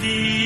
ti.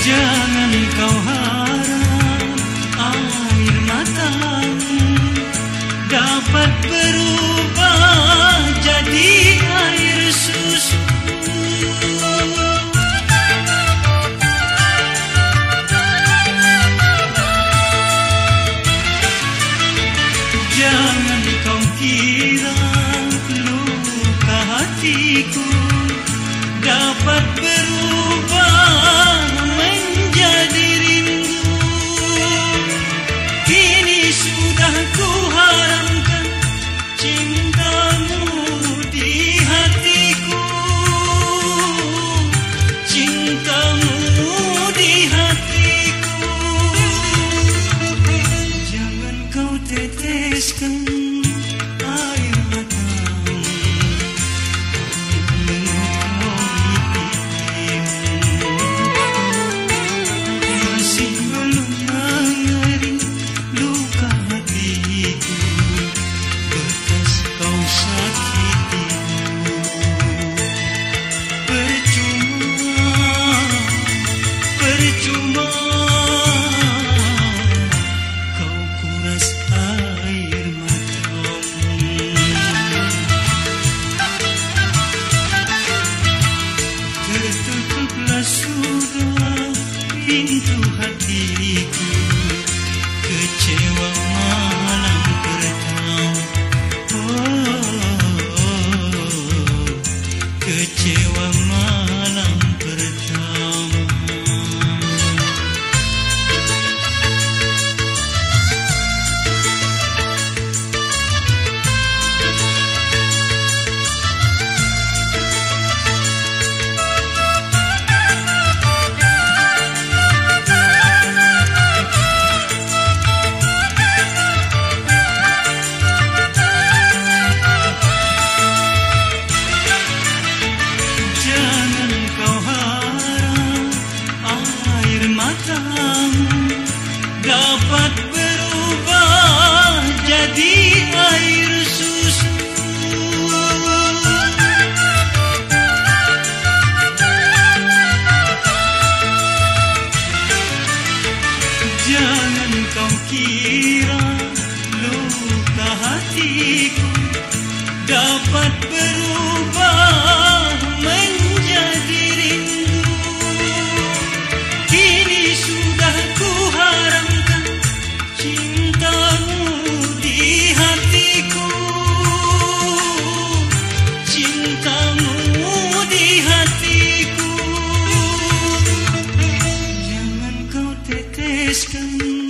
Jangan kau harap air matamu dapat berubah jadi air susu. Jangan kau kira luka hatiku dapat berubah. Satan. dapat berubah menjadi rindu. Kini sudah ku kuharamkan cintamu di hatiku. Cintamu di hatiku. Jangan kau teteskan